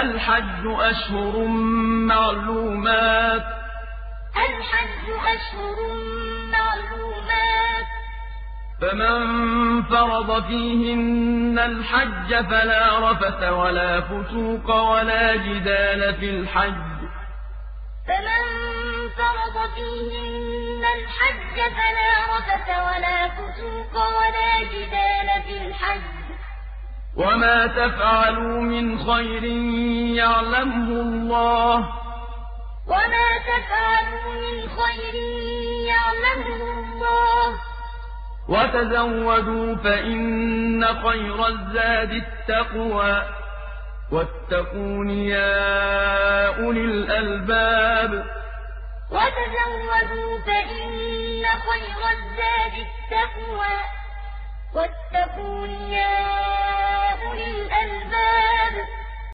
الحج أشهر معلومات. الحج أشهر معلومات. فمن فرض فيهن الحج فلا رفث ولا فسوق ولا جدال في الحج. فمن فرض فيهن الحج فلا رفث ولا فسوق ولا جدال في الحج. وما تفعلوا من خير يعلمه الله وما تفعلوا من خير يعلمه الله وتزودوا فإن خير الزاد التقوى واتقون يا أولي الألباب وتزودوا فإن خير الزاد التقوى